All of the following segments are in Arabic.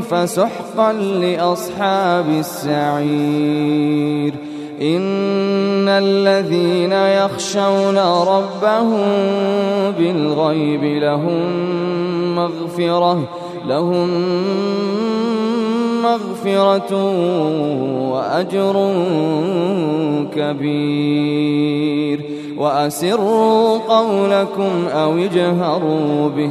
فسحقا لأصحاب السعير. إن الذين يخشون ربهم بالغيب لهم مغفرة لهم مغفرة وأجر كبير. وأسروا قولكم أو اجهروا به.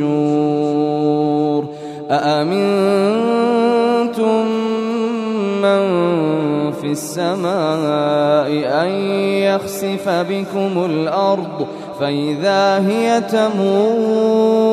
النشور أأمنتم من في السماء أن يخسف بكم الأرض فإذا هي تمور؟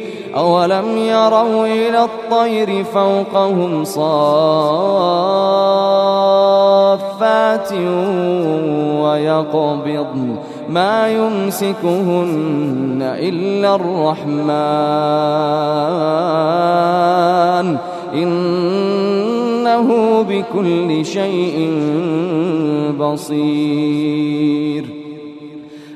أولم يروا إلى الطير فوقهم صافات ويقبضن ما يمسكهن إلا الرحمن إنه بكل شيء بصير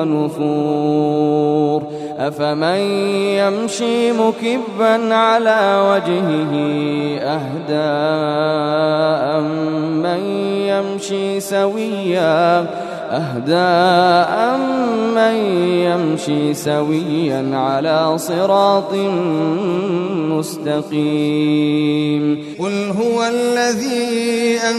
ونفور. أفمن يمشي مكبا على وجهه أهدى أمن يمشي سويا أهدى أمن يمشي سويا على صراط مستقيم. قل هو الذي أن